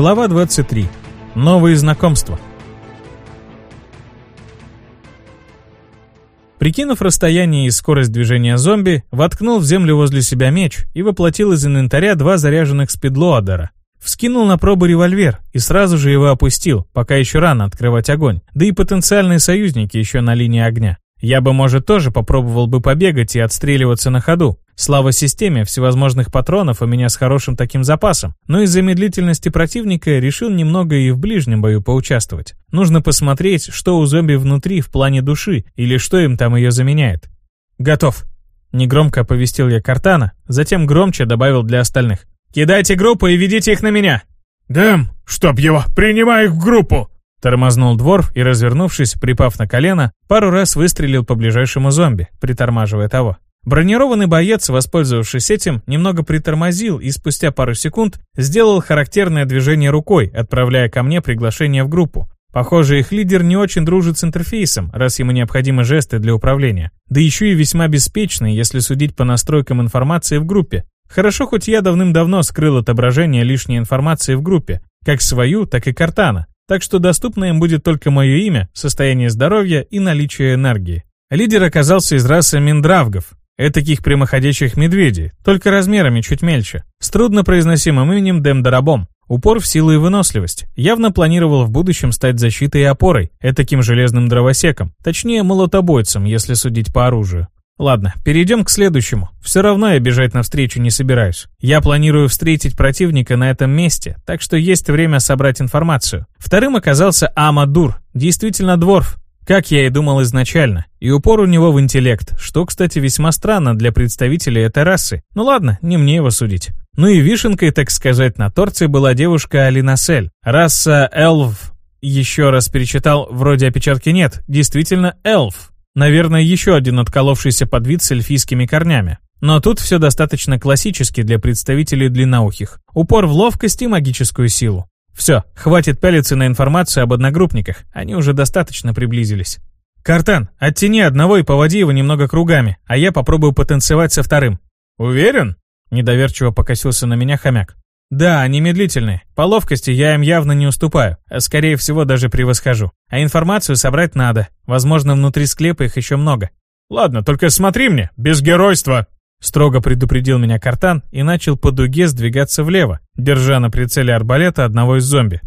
Глава 23. Новые знакомства. Прикинув расстояние и скорость движения зомби, воткнул в землю возле себя меч и воплотил из инвентаря два заряженных спидлоадера. Вскинул на пробу револьвер и сразу же его опустил, пока еще рано открывать огонь, да и потенциальные союзники еще на линии огня. Я бы, может, тоже попробовал бы побегать и отстреливаться на ходу. Слава системе всевозможных патронов у меня с хорошим таким запасом, но из-за медлительности противника решил немного и в ближнем бою поучаствовать. Нужно посмотреть, что у зомби внутри в плане души, или что им там ее заменяет. «Готов!» Негромко оповестил я Картана, затем громче добавил для остальных. «Кидайте группу и ведите их на меня!» «Дэм, чтоб его, принимай их в группу!» Тормознул Дворф и, развернувшись, припав на колено, пару раз выстрелил по ближайшему зомби, притормаживая того. Бронированный боец, воспользовавшись этим, немного притормозил и спустя пару секунд сделал характерное движение рукой, отправляя ко мне приглашение в группу. Похоже, их лидер не очень дружит с интерфейсом, раз ему необходимы жесты для управления. Да еще и весьма беспечный, если судить по настройкам информации в группе. Хорошо, хоть я давным-давно скрыл отображение лишней информации в группе, как свою, так и Картана, так что доступно им будет только мое имя, состояние здоровья и наличие энергии. Лидер оказался из расы Миндравгов, этаких прямоходящих медведей, только размерами чуть мельче, с труднопроизносимым именем Демдарабом. Упор в силу и выносливость. Явно планировал в будущем стать защитой и опорой, этаким железным дровосеком, точнее молотобойцем, если судить по оружию. Ладно, перейдем к следующему. Все равно я бежать навстречу не собираюсь. Я планирую встретить противника на этом месте, так что есть время собрать информацию. Вторым оказался Амадур, действительно дворф, как я и думал изначально, и упор у него в интеллект, что, кстати, весьма странно для представителей этой расы. Ну ладно, не мне его судить. Ну и вишенкой, так сказать, на торте была девушка Алинасель. Раса Эльф. Еще раз перечитал, вроде опечатки нет, действительно Эльф. Наверное, еще один отколовшийся подвид с эльфийскими корнями. Но тут все достаточно классически для представителей длинноухих. Упор в ловкость и магическую силу. Все, хватит пялиться на информацию об одногруппниках, они уже достаточно приблизились. «Картан, оттяни одного и поводи его немного кругами, а я попробую потанцевать со вторым». «Уверен?» – недоверчиво покосился на меня хомяк. Да, они медлительные. По ловкости я им явно не уступаю, а скорее всего даже превосхожу. А информацию собрать надо. Возможно, внутри склепа их еще много. Ладно, только смотри мне, без геройства. Строго предупредил меня Картан и начал по дуге сдвигаться влево, держа на прицеле арбалета одного из зомби.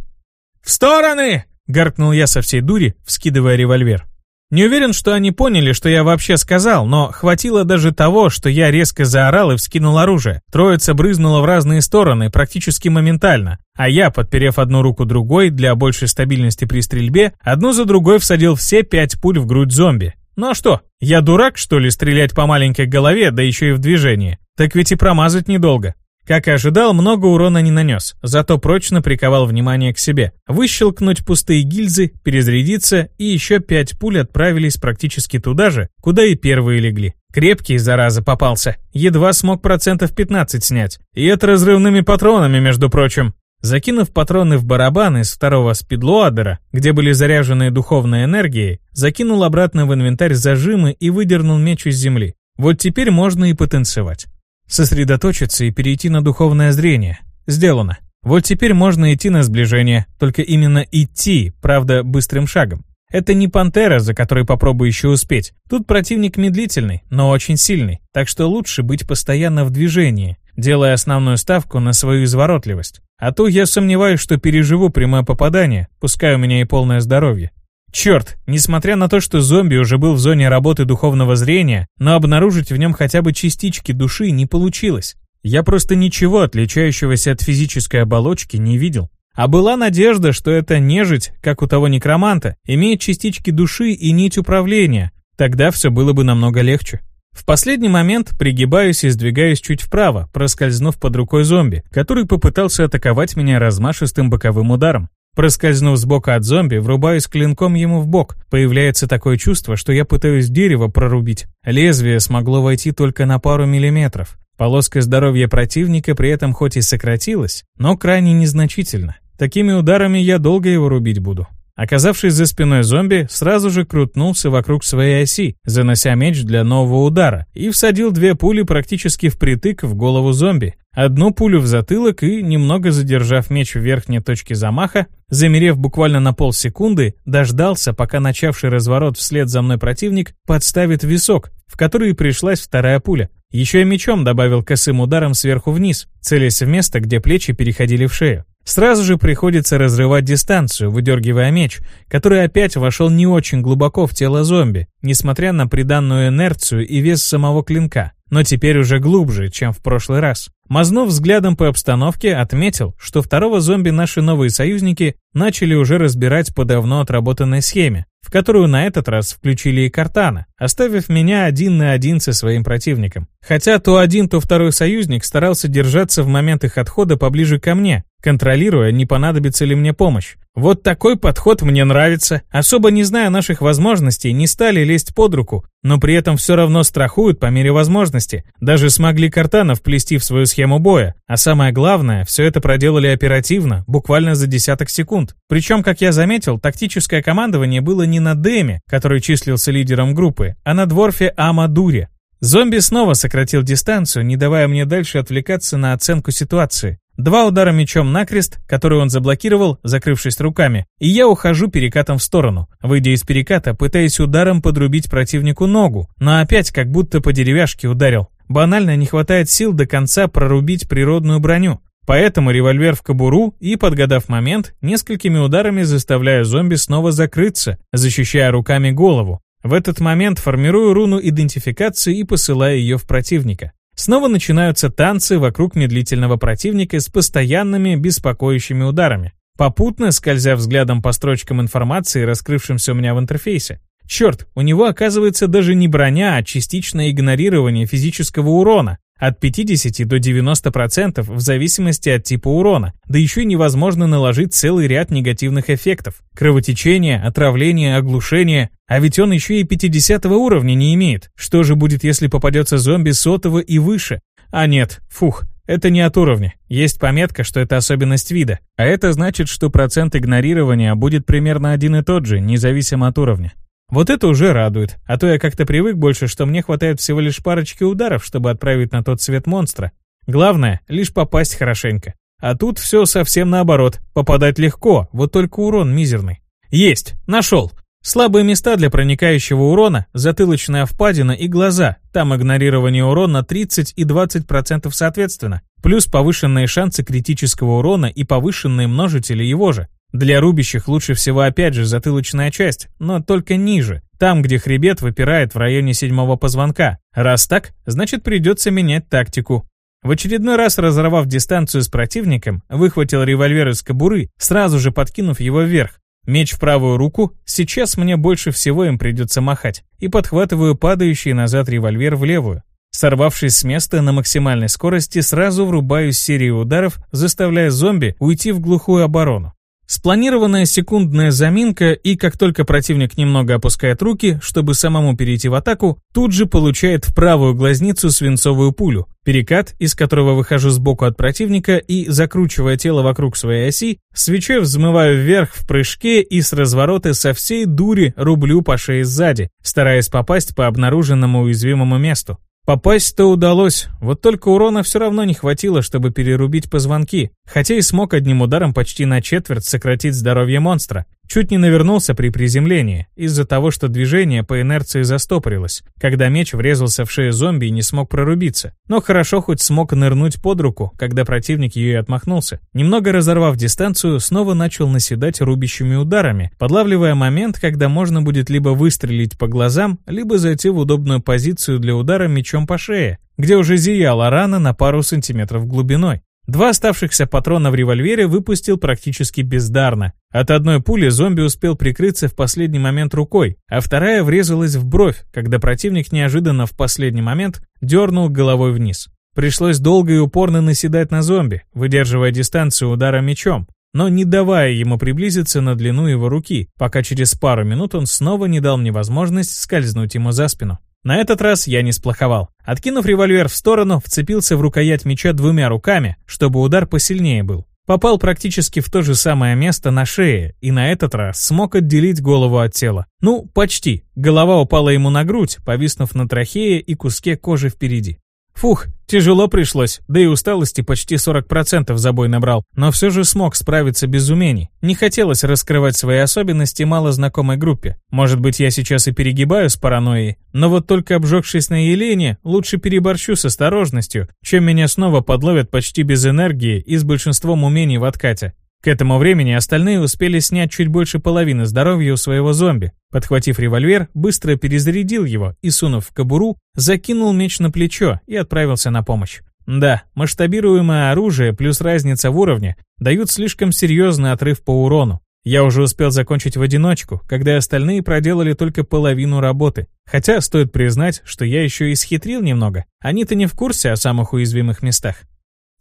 «В стороны!» — гаркнул я со всей дури, вскидывая револьвер. Не уверен, что они поняли, что я вообще сказал, но хватило даже того, что я резко заорал и вскинул оружие. Троица брызнула в разные стороны практически моментально, а я, подперев одну руку другой для большей стабильности при стрельбе, одну за другой всадил все пять пуль в грудь зомби. Ну а что, я дурак, что ли, стрелять по маленькой голове, да еще и в движении? Так ведь и промазать недолго. Как и ожидал, много урона не нанес, зато прочно приковал внимание к себе. Выщелкнуть пустые гильзы, перезарядиться, и еще пять пуль отправились практически туда же, куда и первые легли. Крепкий, зараза, попался. Едва смог процентов 15 снять. И это разрывными патронами, между прочим. Закинув патроны в барабан из второго спидлоадера, где были заряжены духовной энергией, закинул обратно в инвентарь зажимы и выдернул меч из земли. Вот теперь можно и потанцевать. Сосредоточиться и перейти на духовное зрение. Сделано. Вот теперь можно идти на сближение, только именно идти, правда, быстрым шагом. Это не пантера, за которой попробую еще успеть. Тут противник медлительный, но очень сильный, так что лучше быть постоянно в движении, делая основную ставку на свою изворотливость. А то я сомневаюсь, что переживу прямое попадание, пускай у меня и полное здоровье. Черт, несмотря на то, что зомби уже был в зоне работы духовного зрения, но обнаружить в нем хотя бы частички души не получилось. Я просто ничего отличающегося от физической оболочки не видел. А была надежда, что эта нежить, как у того некроманта, имеет частички души и нить управления. Тогда все было бы намного легче. В последний момент пригибаюсь и сдвигаюсь чуть вправо, проскользнув под рукой зомби, который попытался атаковать меня размашистым боковым ударом. Проскользнув сбоку от зомби, врубаюсь клинком ему в бок. Появляется такое чувство, что я пытаюсь дерево прорубить. Лезвие смогло войти только на пару миллиметров. Полоска здоровья противника при этом хоть и сократилась, но крайне незначительно. Такими ударами я долго его рубить буду. Оказавшись за спиной зомби, сразу же крутнулся вокруг своей оси, занося меч для нового удара, и всадил две пули практически впритык в голову зомби. Одну пулю в затылок и, немного задержав меч в верхней точке замаха, замерев буквально на полсекунды, дождался, пока начавший разворот вслед за мной противник подставит висок, в который пришлась вторая пуля. Еще и мечом добавил косым ударом сверху вниз, целясь в место, где плечи переходили в шею. Сразу же приходится разрывать дистанцию, выдергивая меч, который опять вошел не очень глубоко в тело зомби, несмотря на приданную инерцию и вес самого клинка, но теперь уже глубже, чем в прошлый раз. Мазнув взглядом по обстановке, отметил, что второго зомби наши новые союзники начали уже разбирать по давно отработанной схеме, в которую на этот раз включили и Картана, оставив меня один на один со своим противником. Хотя то один, то второй союзник старался держаться в момент их отхода поближе ко мне, контролируя, не понадобится ли мне помощь. Вот такой подход мне нравится. Особо не зная наших возможностей, не стали лезть под руку, но при этом все равно страхуют по мере возможности. Даже смогли Картана вплести в свою схему боя. А самое главное, все это проделали оперативно, буквально за десяток секунд. Причем, как я заметил, тактическое командование было не на Дэме, который числился лидером группы, а на дворфе Амадуре. Зомби снова сократил дистанцию, не давая мне дальше отвлекаться на оценку ситуации. Два удара мечом накрест, который он заблокировал, закрывшись руками, и я ухожу перекатом в сторону, выйдя из переката, пытаясь ударом подрубить противнику ногу, но опять как будто по деревяшке ударил. Банально не хватает сил до конца прорубить природную броню. Поэтому револьвер в кобуру и, подгадав момент, несколькими ударами заставляю зомби снова закрыться, защищая руками голову. В этот момент формирую руну идентификации и посылаю ее в противника. Снова начинаются танцы вокруг медлительного противника с постоянными беспокоящими ударами, попутно скользя взглядом по строчкам информации, раскрывшимся у меня в интерфейсе. Черт, у него оказывается даже не броня, а частичное игнорирование физического урона, от 50 до 90% в зависимости от типа урона, да еще и невозможно наложить целый ряд негативных эффектов. Кровотечение, отравление, оглушение. А ведь он еще и 50 уровня не имеет. Что же будет, если попадется зомби сотого и выше? А нет, фух, это не от уровня. Есть пометка, что это особенность вида. А это значит, что процент игнорирования будет примерно один и тот же, независимо от уровня. Вот это уже радует, а то я как-то привык больше, что мне хватает всего лишь парочки ударов, чтобы отправить на тот свет монстра. Главное, лишь попасть хорошенько. А тут все совсем наоборот. Попадать легко, вот только урон мизерный. Есть, нашел. Слабые места для проникающего урона, затылочная впадина и глаза. Там игнорирование урона 30 и 20% соответственно. Плюс повышенные шансы критического урона и повышенные множители его же. Для рубящих лучше всего опять же затылочная часть, но только ниже, там, где хребет выпирает в районе седьмого позвонка. Раз так, значит придется менять тактику. В очередной раз разорвав дистанцию с противником, выхватил револьвер из кобуры, сразу же подкинув его вверх. Меч в правую руку, сейчас мне больше всего им придется махать, и подхватываю падающий назад револьвер в левую. Сорвавшись с места на максимальной скорости, сразу врубаюсь серию ударов, заставляя зомби уйти в глухую оборону. Спланированная секундная заминка, и как только противник немного опускает руки, чтобы самому перейти в атаку, тут же получает в правую глазницу свинцовую пулю. Перекат, из которого выхожу сбоку от противника и, закручивая тело вокруг своей оси, свечой взмываю вверх в прыжке и с разворота со всей дури рублю по шее сзади, стараясь попасть по обнаруженному уязвимому месту. Попасть-то удалось, вот только урона все равно не хватило, чтобы перерубить позвонки, хотя и смог одним ударом почти на четверть сократить здоровье монстра. Чуть не навернулся при приземлении, из-за того, что движение по инерции застопорилось, когда меч врезался в шею зомби и не смог прорубиться. Но хорошо хоть смог нырнуть под руку, когда противник ее и отмахнулся. Немного разорвав дистанцию, снова начал наседать рубящими ударами, подлавливая момент, когда можно будет либо выстрелить по глазам, либо зайти в удобную позицию для удара мечом по шее, где уже зияла рана на пару сантиметров глубиной. Два оставшихся патрона в револьвере выпустил практически бездарно. От одной пули зомби успел прикрыться в последний момент рукой, а вторая врезалась в бровь, когда противник неожиданно в последний момент дернул головой вниз. Пришлось долго и упорно наседать на зомби, выдерживая дистанцию удара мечом, но не давая ему приблизиться на длину его руки, пока через пару минут он снова не дал мне возможность скользнуть ему за спину. На этот раз я не сплоховал. Откинув револьвер в сторону, вцепился в рукоять меча двумя руками, чтобы удар посильнее был. Попал практически в то же самое место на шее, и на этот раз смог отделить голову от тела. Ну, почти. Голова упала ему на грудь, повиснув на трахее и куске кожи впереди. Фух, тяжело пришлось, да и усталости почти 40% забой набрал, но все же смог справиться без умений. Не хотелось раскрывать свои особенности малознакомой группе. Может быть, я сейчас и перегибаю с паранойей, но вот только обжегшись на Елене, лучше переборщу с осторожностью, чем меня снова подловят почти без энергии и с большинством умений в откате. К этому времени остальные успели снять чуть больше половины здоровья у своего зомби. Подхватив револьвер, быстро перезарядил его и, сунув в кобуру, закинул меч на плечо и отправился на помощь. Да, масштабируемое оружие плюс разница в уровне дают слишком серьезный отрыв по урону. Я уже успел закончить в одиночку, когда остальные проделали только половину работы. Хотя стоит признать, что я еще и схитрил немного. Они-то не в курсе о самых уязвимых местах.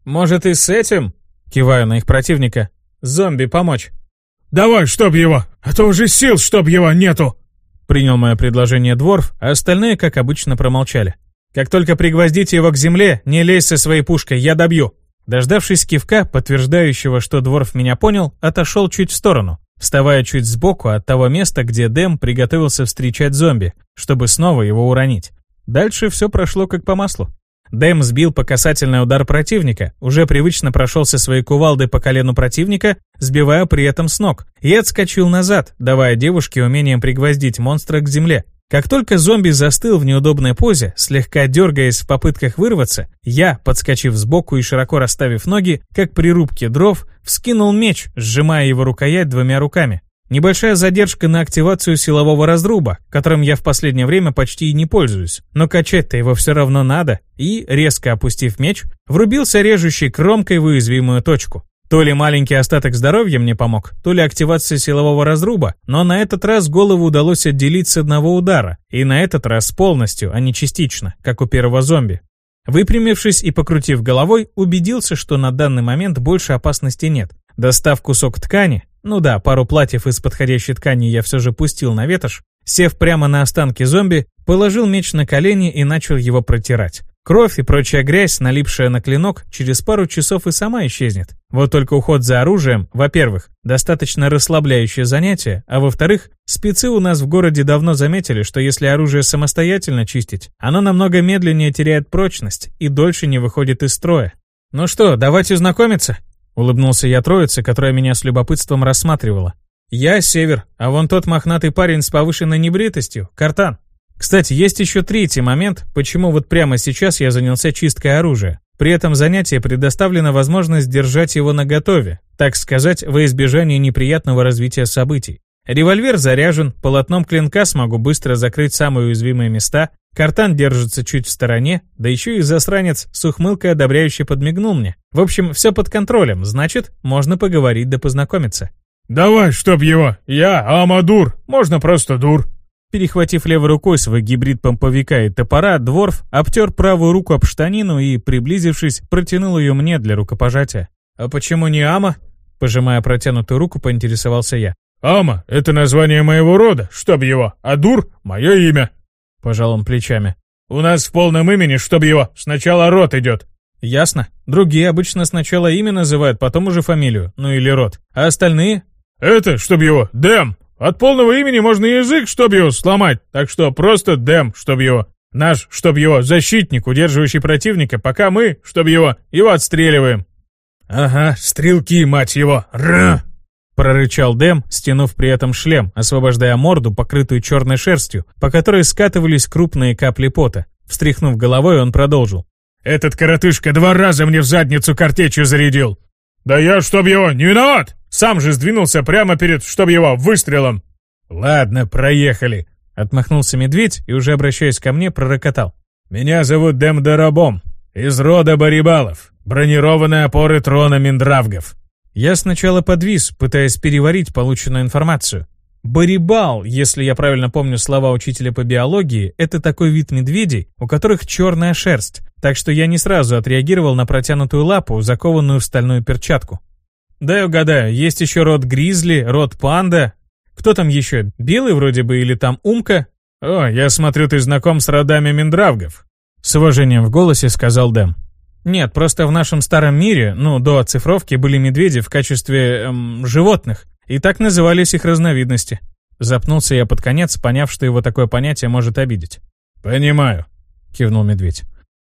«Может, и с этим?» Киваю на их противника. Зомби помочь. «Давай, чтоб его, а то уже сил, чтоб его, нету!» Принял мое предложение Дворф, а остальные, как обычно, промолчали. «Как только пригвоздите его к земле, не лезь со своей пушкой, я добью!» Дождавшись кивка, подтверждающего, что Дворф меня понял, отошел чуть в сторону, вставая чуть сбоку от того места, где Дэм приготовился встречать зомби, чтобы снова его уронить. Дальше все прошло как по маслу. Дэм сбил по касательный удар противника, уже привычно прошелся своей кувалдой по колену противника, сбивая при этом с ног, и отскочил назад, давая девушке умением пригвоздить монстра к земле. Как только зомби застыл в неудобной позе, слегка дергаясь в попытках вырваться, я, подскочив сбоку и широко расставив ноги, как при рубке дров, вскинул меч, сжимая его рукоять двумя руками. Небольшая задержка на активацию силового разруба, которым я в последнее время почти и не пользуюсь, но качать-то его все равно надо, и, резко опустив меч, врубился режущей кромкой в уязвимую точку. То ли маленький остаток здоровья мне помог, то ли активация силового разруба, но на этот раз голову удалось отделить с одного удара, и на этот раз полностью, а не частично, как у первого зомби. Выпрямившись и покрутив головой, убедился, что на данный момент больше опасности нет. Достав кусок ткани, ну да, пару платьев из подходящей ткани я все же пустил на ветошь, сев прямо на останки зомби, положил меч на колени и начал его протирать. Кровь и прочая грязь, налипшая на клинок, через пару часов и сама исчезнет. Вот только уход за оружием, во-первых, достаточно расслабляющее занятие, а во-вторых, спецы у нас в городе давно заметили, что если оружие самостоятельно чистить, оно намного медленнее теряет прочность и дольше не выходит из строя. Ну что, давайте знакомиться? Улыбнулся я троице, которая меня с любопытством рассматривала. Я Север, а вон тот мохнатый парень с повышенной небритостью, Картан. Кстати, есть еще третий момент, почему вот прямо сейчас я занялся чисткой оружия. При этом занятии предоставлена возможность держать его наготове, так сказать, во избежание неприятного развития событий. Револьвер заряжен, полотном клинка смогу быстро закрыть самые уязвимые места, Картан держится чуть в стороне, да еще и засранец с ухмылкой одобряюще подмигнул мне. В общем, все под контролем, значит, можно поговорить да познакомиться. «Давай, чтоб его! Я Амадур, можно просто дур!» Перехватив левой рукой свой гибрид помповика и топора, Дворф обтер правую руку об штанину и, приблизившись, протянул ее мне для рукопожатия. «А почему не Ама?» Пожимая протянутую руку, поинтересовался я. «Ама — это название моего рода, чтоб его, а Дур — мое имя». Пожал он плечами. «У нас в полном имени, чтоб его, сначала род идет». «Ясно. Другие обычно сначала имя называют, потом уже фамилию, ну или род. А остальные?» «Это, чтоб его, Дэм. От полного имени можно язык, чтоб его сломать, так что просто Дэм, чтоб его. Наш, чтоб его, защитник, удерживающий противника, пока мы, чтоб его, его отстреливаем». «Ага, стрелки, мать его, ра!» Прорычал Дэм, стянув при этом шлем, освобождая морду, покрытую черной шерстью, по которой скатывались крупные капли пота. Встряхнув головой, он продолжил. «Этот коротышка два раза мне в задницу картечью зарядил!» «Да я, чтоб его, не виноват! Сам же сдвинулся прямо перед, чтоб его, выстрелом!» «Ладно, проехали!» Отмахнулся медведь и, уже обращаясь ко мне, пророкотал. «Меня зовут Дэм Дарабом, из рода Барибалов, бронированные опоры трона Миндравгов. Я сначала подвис, пытаясь переварить полученную информацию. Барибал, если я правильно помню слова учителя по биологии, это такой вид медведей, у которых черная шерсть, так что я не сразу отреагировал на протянутую лапу, закованную в стальную перчатку. Дай угадаю, есть еще род гризли, род панда. Кто там еще? Белый вроде бы или там умка? О, я смотрю, ты знаком с родами Миндравгов. С уважением в голосе сказал Дэм. Нет, просто в нашем старом мире, ну, до оцифровки, были медведи в качестве эм, животных, и так назывались их разновидности. Запнулся я под конец, поняв, что его такое понятие может обидеть. «Понимаю», — кивнул медведь.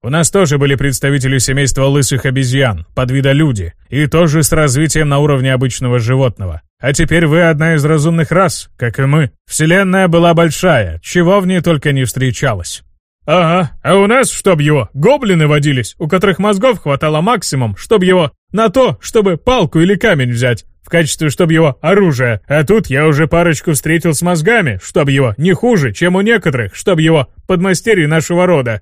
«У нас тоже были представители семейства лысых обезьян, подвида люди, и тоже с развитием на уровне обычного животного. А теперь вы одна из разумных рас, как и мы. Вселенная была большая, чего в ней только не встречалось». «Ага, а у нас, чтоб его, гоблины водились, у которых мозгов хватало максимум, чтоб его, на то, чтобы палку или камень взять, в качестве, чтоб его, оружия. А тут я уже парочку встретил с мозгами, чтоб его, не хуже, чем у некоторых, чтоб его, подмастерье нашего рода».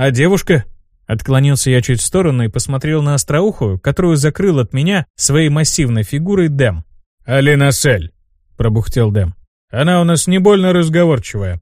«А девушка?» Отклонился я чуть в сторону и посмотрел на остроухую, которую закрыл от меня своей массивной фигурой Дэм. «Алина Сель», — пробухтел Дэм. «Она у нас не больно разговорчивая.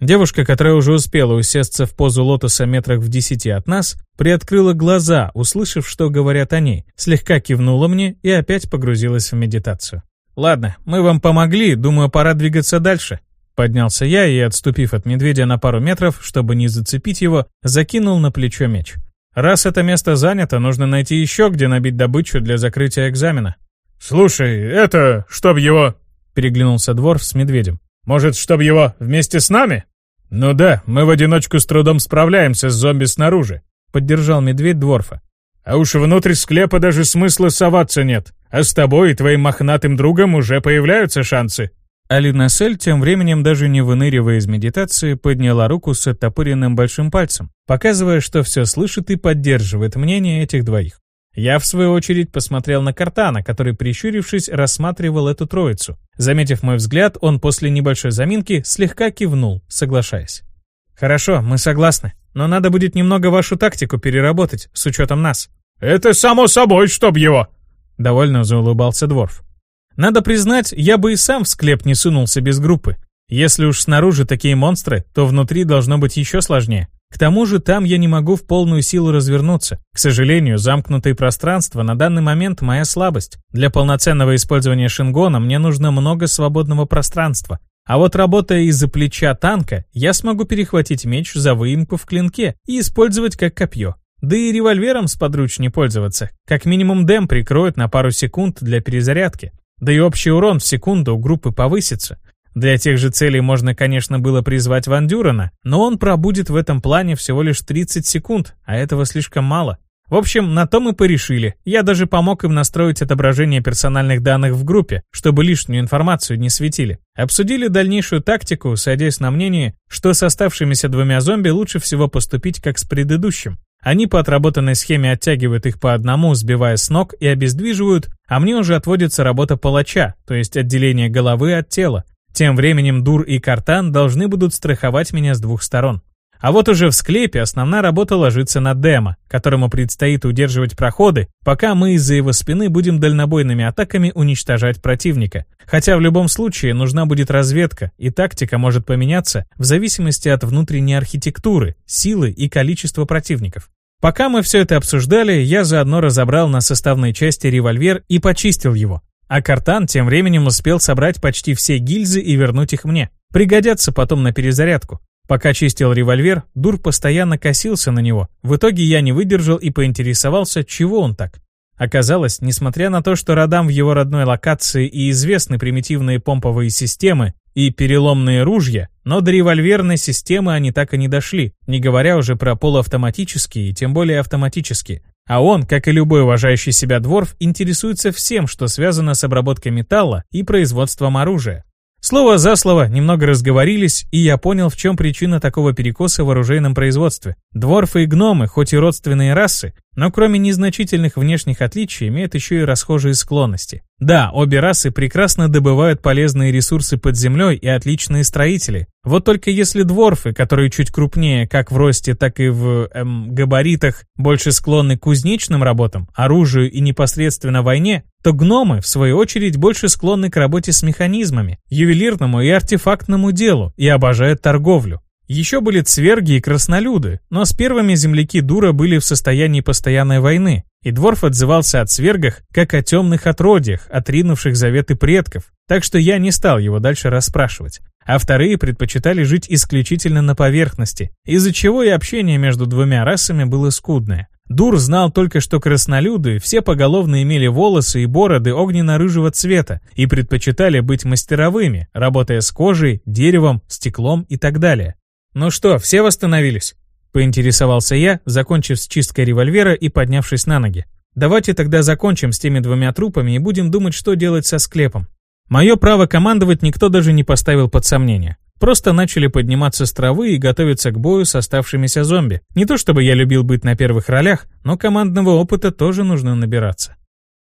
Девушка, которая уже успела усесться в позу лотоса метрах в десяти от нас, приоткрыла глаза, услышав, что говорят о ней, слегка кивнула мне и опять погрузилась в медитацию. «Ладно, мы вам помогли, думаю, пора двигаться дальше». Поднялся я и, отступив от медведя на пару метров, чтобы не зацепить его, закинул на плечо меч. «Раз это место занято, нужно найти еще, где набить добычу для закрытия экзамена». «Слушай, это, чтоб его...» — переглянулся Дворф с медведем. «Может, чтоб его вместе с нами?» «Ну да, мы в одиночку с трудом справляемся с зомби снаружи», — поддержал медведь Дворфа. «А уж внутрь склепа даже смысла соваться нет. А с тобой и твоим мохнатым другом уже появляются шансы». Алина Сель, тем временем даже не выныривая из медитации, подняла руку с оттопыренным большим пальцем, показывая, что все слышит и поддерживает мнение этих двоих. Я, в свою очередь, посмотрел на Картана, который, прищурившись, рассматривал эту троицу. Заметив мой взгляд, он после небольшой заминки слегка кивнул, соглашаясь. «Хорошо, мы согласны, но надо будет немного вашу тактику переработать, с учетом нас». «Это само собой, чтоб его!» Довольно заулыбался Дворф. «Надо признать, я бы и сам в склеп не сунулся без группы. Если уж снаружи такие монстры, то внутри должно быть еще сложнее. К тому же там я не могу в полную силу развернуться. К сожалению, замкнутое пространство на данный момент моя слабость. Для полноценного использования шингона мне нужно много свободного пространства. А вот работая из-за плеча танка, я смогу перехватить меч за выемку в клинке и использовать как копье. Да и револьвером сподручнее пользоваться. Как минимум дэм прикроет на пару секунд для перезарядки. Да и общий урон в секунду у группы повысится. Для тех же целей можно, конечно, было призвать Ван Дюрена, но он пробудет в этом плане всего лишь 30 секунд, а этого слишком мало. В общем, на то мы порешили. Я даже помог им настроить отображение персональных данных в группе, чтобы лишнюю информацию не светили. Обсудили дальнейшую тактику, садясь на мнение, что с оставшимися двумя зомби лучше всего поступить как с предыдущим. Они по отработанной схеме оттягивают их по одному, сбивая с ног и обездвиживают, а мне уже отводится работа палача, то есть отделение головы от тела. Тем временем Дур и Картан должны будут страховать меня с двух сторон. А вот уже в склепе основная работа ложится на Дема, которому предстоит удерживать проходы, пока мы из-за его спины будем дальнобойными атаками уничтожать противника. Хотя в любом случае нужна будет разведка, и тактика может поменяться в зависимости от внутренней архитектуры, силы и количества противников. Пока мы все это обсуждали, я заодно разобрал на составные части револьвер и почистил его. А Картан тем временем успел собрать почти все гильзы и вернуть их мне. Пригодятся потом на перезарядку. Пока чистил револьвер, Дур постоянно косился на него. В итоге я не выдержал и поинтересовался, чего он так. Оказалось, несмотря на то, что родам в его родной локации и известны примитивные помповые системы и переломные ружья, но до револьверной системы они так и не дошли, не говоря уже про полуавтоматические и тем более автоматические. А он, как и любой уважающий себя дворф, интересуется всем, что связано с обработкой металла и производством оружия. Слово за слово немного разговорились, и я понял, в чем причина такого перекоса в оружейном производстве. Дворфы и гномы, хоть и родственные расы, но кроме незначительных внешних отличий, имеют еще и расхожие склонности. Да, обе расы прекрасно добывают полезные ресурсы под землей и отличные строители. Вот только если дворфы, которые чуть крупнее как в росте, так и в эм, габаритах, больше склонны к кузнечным работам, оружию и непосредственно войне, то гномы, в свою очередь, больше склонны к работе с механизмами, ювелирному и артефактному делу и обожают торговлю. Еще были цверги и краснолюды, но с первыми земляки Дура были в состоянии постоянной войны, и Дворф отзывался о цвергах, как о темных отродьях, отринувших заветы предков, так что я не стал его дальше расспрашивать. А вторые предпочитали жить исключительно на поверхности, из-за чего и общение между двумя расами было скудное. Дур знал только, что краснолюды все поголовно имели волосы и бороды огненно-рыжего цвета и предпочитали быть мастеровыми, работая с кожей, деревом, стеклом и так далее. «Ну что, все восстановились?» — поинтересовался я, закончив с чисткой револьвера и поднявшись на ноги. «Давайте тогда закончим с теми двумя трупами и будем думать, что делать со склепом». Мое право командовать никто даже не поставил под сомнение. Просто начали подниматься с травы и готовиться к бою с оставшимися зомби. Не то чтобы я любил быть на первых ролях, но командного опыта тоже нужно набираться.